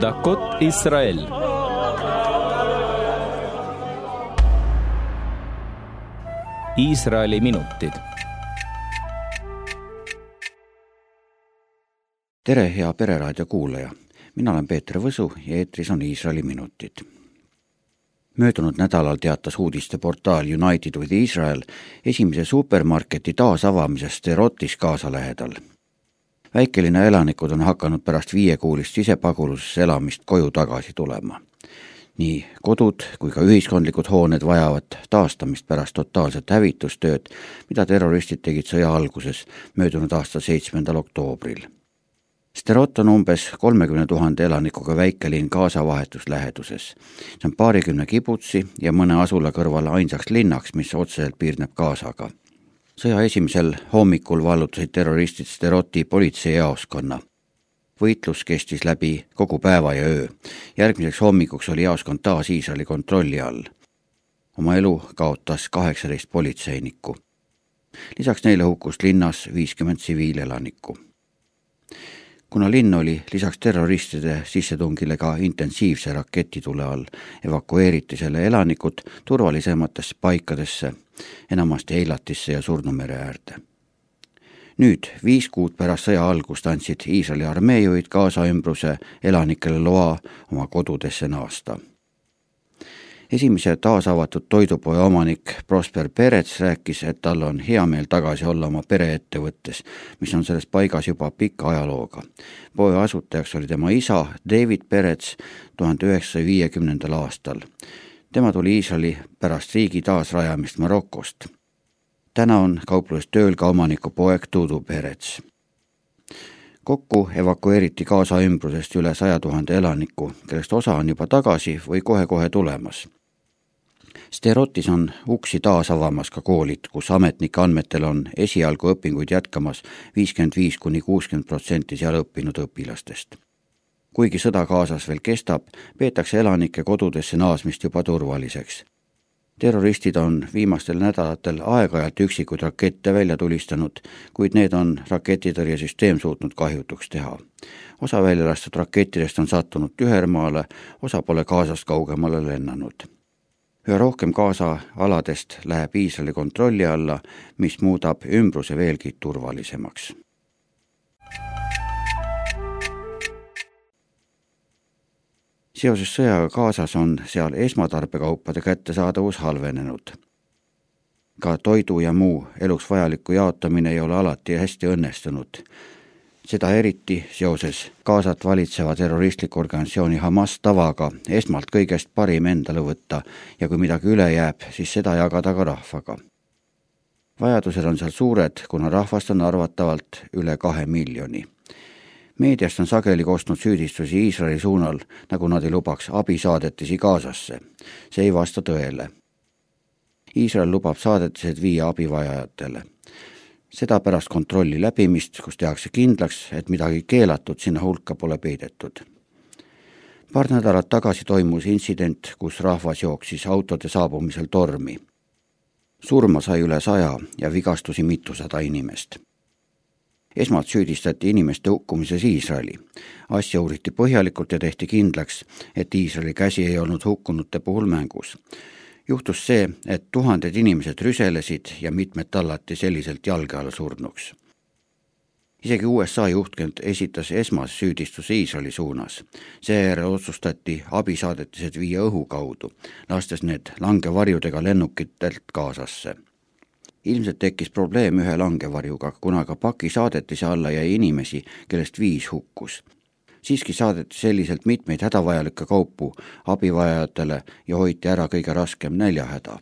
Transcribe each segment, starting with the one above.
דקות ישראל Iisraeli minutid. tere, hea Pereraadio kuulaja, mina olen Peeter Võsu ja eetris on Iisraeli minutid. möödunud nädalal teatas uudisteportaal United with Israel esimese supermarketi taasavamisest Erotis Gaza lähedal väikelinna elanikud on hakanud pärast viiekuulist sisepaguluses elamist koju tagasi tulema. nii kodud kui ka ühiskondlikud hooned vajavad taastamist pärast totaalset hävitustööd, mida terroristid tegid sõja alguses, möödunud aasta seitsmendal oktoobril. Sterot on umbes kolmekümne tuhande elanikuga väikelinn Gaza vahetusläheduses. see on paarikümne kibutsi ja mõne asula kõrval ainsaks linnaks, mis otseselt piirneb Gazaga sõja esimesel hommikul vallutasid terroristid Steroti politseijaoskonna. võitlus kestis läbi kogu päeva ja öö. järgmiseks hommikuks oli jaoskond taas Iisraeli kontrolli all. oma elu kaotas kaheksateist politseinikku. lisaks neile hukkus linnas viiskümmend tsiviilelanikku kuna linn oli lisaks terroristide sissetungile ka intensiivse raketitule all, evakueeriti selle elanikud turvalisematesse paikadesse, enamasti Eilatisse ja Surnumere äärde. nüüd, viis kuud pärast sõja algust andsid Iisraeli armeejuhid Gaza ümbruse elanikele loa oma kodudesse naasta esimese taasavatud toidupoe omanik Prosper Perets rääkis, et tal on hea meel tagasi olla oma pereettevõttes, mis on selles paigas juba pika ajalooga. poe asutajaks oli tema isa David Perets tuhande üheksasaja viiekümnendal aastal. tema tuli Iisraeli pärast riigi taasrajamist Marokost. täna on kaupluses tööl ka omaniku poeg Tudu Perets kokku evakueeriti Gaza ümbrusest üle saja tuhande elaniku, kellest osa on juba tagasi või kohe-kohe tulemas Sterotis on uksi taas avamas ka koolid, kus ametnike andmetel on esialgu õpinguid jätkamas viiskümmend viis kuni kuuskümmend protsenti seal õppinud õpilastest. kuigi sõda Gazas veel kestab, peetakse elanike kodudesse naasmist juba turvaliseks. terroristid on viimastel nädalatel aeg-ajalt üksikuid rakette välja tulistanud, kuid need on raketitõrjesüsteem suutnud kahjutuks teha. osa välja lastud rakettidest on sattunud tühermaale, osa pole Gazast kaugemale lennanud üha rohkem Gaza aladest läheb Iisraeli kontrolli alla, mis muudab ümbruse veelgi turvalisemaks. seoses sõjaga Gazas on seal esmatarbekaupade kättesaadavus halvenenud. ka toidu ja muu eluks vajaliku jaotamine ei ole alati hästi õnnestunud seda eriti seoses Gazat valitseva terroristliku organisatsiooni Hamas tavaga esmalt kõigest parim endale võtta ja kui midagi üle jääb, siis seda jagada ka rahvaga. vajadused on seal suured, kuna rahvast on arvatavalt üle kahe miljoni. meediast on sageli kostnud süüdistusi Iisraeli suunal, nagu nad ei lubaks abisaadetisi Gazasse. see ei vasta tõele. Iisrael lubab saadetised viia abivajajatele seda pärast kontrolli läbimist, kus tehakse kindlaks, et midagi keelatud sinna hulka pole peidetud. paar nädalat tagasi toimus intsident, kus rahvas jooksis autode saabumisel tormi. surma sai üle saja ja vigastusi mitusada inimest. esmalt süüdistati inimeste hukkumises Iisraeli. asja uuriti põhjalikult ja tehti kindlaks, et Iisraeli käsi ei olnud hukkunute puhul mängus juhtus see, et tuhanded inimesed rüselesid ja mitmed tallati selliselt jalge alla surnuks. isegi USA juhtkond esitas esmase süüdistuse Iisraeli suunas. seejärel otsustati abisaadetised viia õhu kaudu, lastes need langevarjudega lennukitelt Gazasse ilmselt tekkis probleem ühe langevarjuga, kuna ka pakisaadetise alla jäi inimesi, kellest viis hukkus siiski saadeti selliselt mitmeid hädavajalikke kaupu abivajajatele ja hoiti ära kõige raskem näljahäda.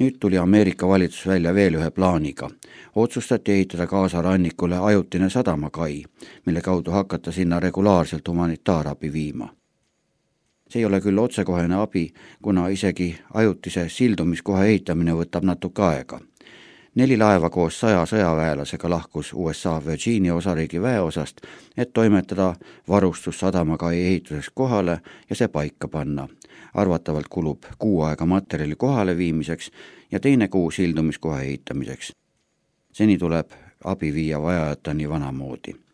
nüüd tuli Ameerika valitsus välja veel ühe plaaniga. otsustati ehitada Gaza rannikule ajutine sadamakai, mille kaudu hakata sinna regulaarselt humanitaarabi viima see ei ole küll otsekohene abi, kuna isegi ajutise sildumiskoha ehitamine võtab natuke aega neli laeva koos saja sõjaväelasega lahkus USA Virginia osariigi väeosast, et toimetada varustus sadamakai ehituseks kohale ja see paika panna. arvatavalt kulub kuu aega materjali kohaleviimiseks ja teine kuu sildumiskoha ehitamiseks. seni tuleb abi viia vajajateni vanamoodi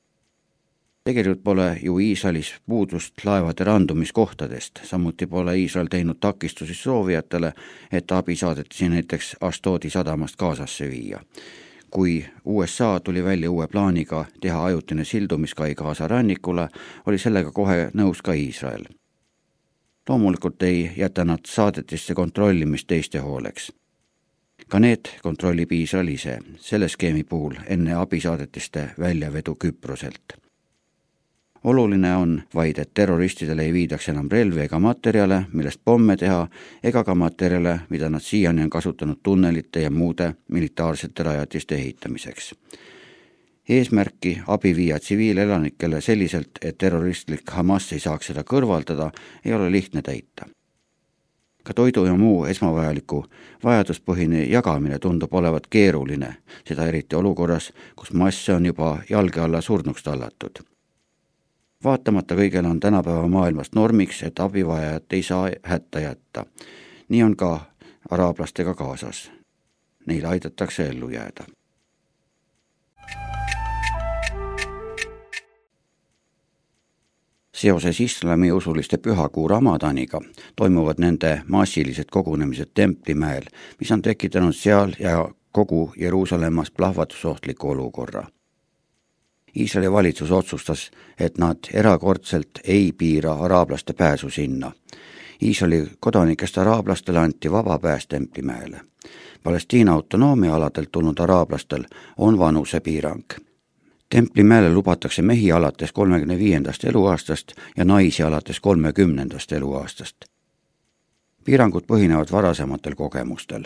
tegelikult pole ju Iisraelis puudust laevade randumiskohtadest, samuti pole Iisrael teinud takistusi soovijatele, et abisaadetisi näiteks Ashtodi sadamast Gazasse viia. kui USA tuli välja uue plaaniga teha ajutine sildumiskai Gaza rannikule, oli sellega kohe nõus ka Iisrael. loomulikult ei jäta nad saadetiste kontrollimist teiste hooleks ka need kontrollib Iisrael ise, selle skeemi puhul enne abisaadetiste väljavedu Küproselt oluline on vaid, et terroristidele ei viidaks enam relvi ega materjale, millest pomme teha, ega ka materjale, mida nad siiani on kasutanud tunnelite ja muude militaarsete rajatiste ehitamiseks. eesmärki abi viia tsiviilelanikele selliselt, et terroristlik Hamas ei saaks seda kõrvaldada, ei ole lihtne täita ka toidu ja muu esmavajaliku vajaduspõhine jagamine tundub olevat keeruline, seda eriti olukorras, kus masse on juba jalge alla surnuks tallatud vaatamata kõigele on tänapäeva maailmas normiks, et abivajajat ei saa hätta jätta. nii on ka araablastega kaasas. Neil aidatakse ellu jääda. seoses islamiusuliste pühakuu Ramadaniga toimuvad nende massilised kogunemised Templimäel, mis on tekitanud seal ja kogu Jeruusalemmas plahvatusohtliku olukorra Iisraeli valitsus otsustas, et nad erakordselt ei piira araablaste pääsu sinna. Iisraeli kodanikest araablastele anti vaba pääs Templimäele. Palestiina autonoomiaaladelt tulnud araablastel on vanusepiirang. templimäele lubatakse mehi alates kolmekümne viiendast eluaastast ja naisi alates kolmekümnendast eluaastast piirangud põhinevad varasematel kogemustel.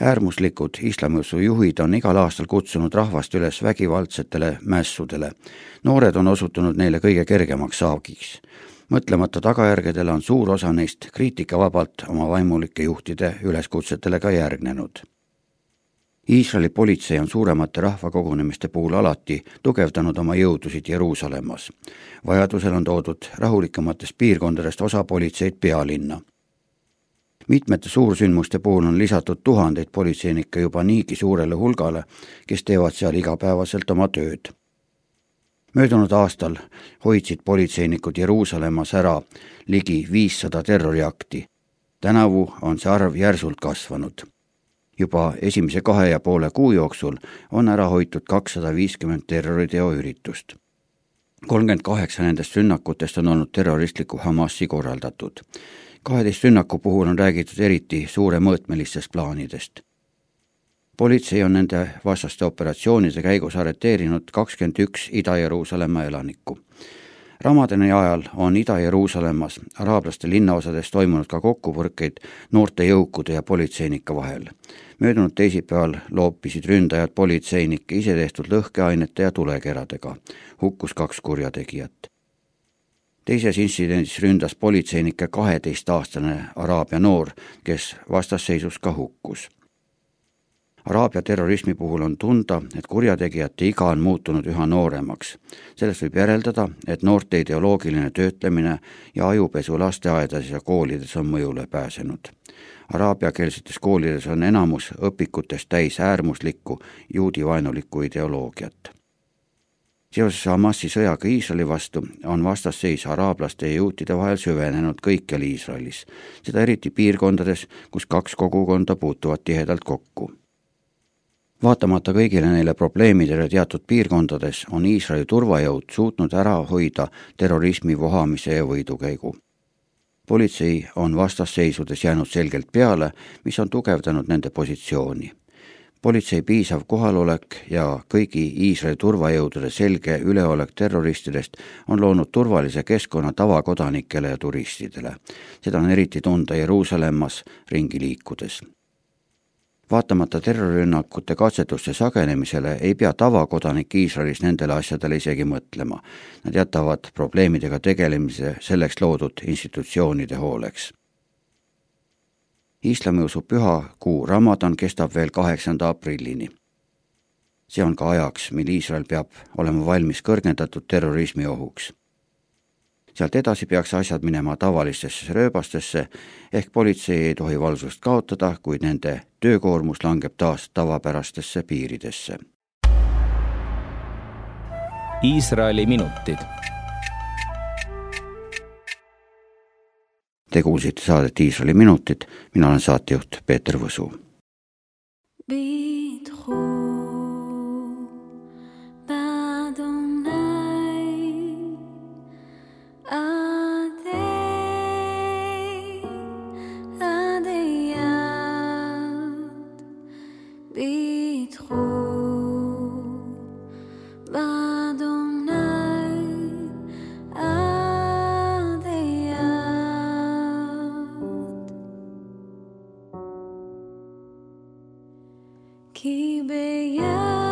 äärmuslikud islamiusu juhid on igal aastal kutsunud rahvast üles vägivaldsetele mässudele. noored on osutunud neile kõige kergemaks saagiks. mõtlemata tagajärgedele on suur osa neist kriitikavabalt oma vaimulike juhtide üleskutsetele ka järgnenud. Iisraeli politsei on suuremate rahvakogunemiste puhul alati tugevdanud oma jõudusid Jeruusalemmas. vajadusel on toodud rahulikematest piirkondadest osa politseid pealinna mitmete suursündmuste puhul on lisatud tuhandeid politseinikke juba niigi suurele hulgale, kes teevad seal igapäevaselt oma tööd. möödunud aastal hoidsid politseinikud Jeruusalemmas ära ligi viissada terroriakti. tänavu on see arv järsult kasvanud. juba esimese kahe ja poole kuu jooksul on ära hoitud kakssada viiskümmend terroriteo üritust kolmkümmend kaheksa nendest rünnakutest on olnud terroristliku Hamasi korraldatud kaheteist rünnaku puhul on räägitud eriti suuremõõtmelistest plaanidest. politsei on nende vastaste operatsioonide käigus arreteerinud kakskümmend üks Ida-Jeruusalemma elanikku. Ramadani ajal on Ida-Jeruusalemmas araablaste linnaosades toimunud ka kokkupõrkeid noorte jõukude ja politseinike vahel. möödunud teisipäeval loopisid ründajad politseinikke isetehtud lõhkeainete ja tulekeradega. hukkus kaks kurjategijat teises intsidendis ründas politseinikke kaheteistaastane Araabia noor, kes vastasseisus ka hukkus. Araabia terrorismi puhul on tunda, et kurjategijate iga on muutunud üha nooremaks. sellest võib järeldada, et noorte ideoloogiline töötlemine ja ajupesu lasteaedades ja koolides on mõjule pääsenud. Araabiakeelsetes koolides on enamus õpikutest täis äärmuslikku juudivaenulikku ideoloogiat seoses Hamasi sõjaga Iisraeli vastu on vastasseis araablaste ja juutide vahel süvenenud kõikjal Iisraelis, seda eriti piirkondades, kus kaks kogukonda puutuvad tihedalt kokku. vaatamata kõigile neile probleemidele teatud piirkondades on Iisraeli turvajõud suutnud ära hoida terrorismi vohamise ja võidukäigu politsei on vastasseisudes jäänud selgelt peale, mis on tugevdanud nende positsiooni politsei piisav kohalolek ja kõigi Iisraeli turvajõudude selge üleolek terroristidest on loonud turvalise keskkonna tavakodanikele ja turistidele. seda on eriti tunda Jeruusalemmas ringi liikudes. vaatamata terrorirünnakute katsetuste sagenemisele ei pea tavakodanik Iisraelis nendele asjadele isegi mõtlema. Nad jätavad probleemidega tegelemise selleks loodud institutsioonide hooleks islamiusu pühakuu Ramadan kestab veel kaheksanda aprillini. see on ka ajaks, mil Iisrael peab olema valmis kõrgendatud terrorismi ohuks. sealt edasi peaks asjad minema tavalistesse rööbastesse, ehk politsei ei tohi valvsust kaotada, kuid nende töökoormus langeb taas tavapärastesse piiridesse. Iisraeli minutid Te kuulsite saadet Iisraeli minutid, mina olen saatejuht Peeter Võsu. 一杯烟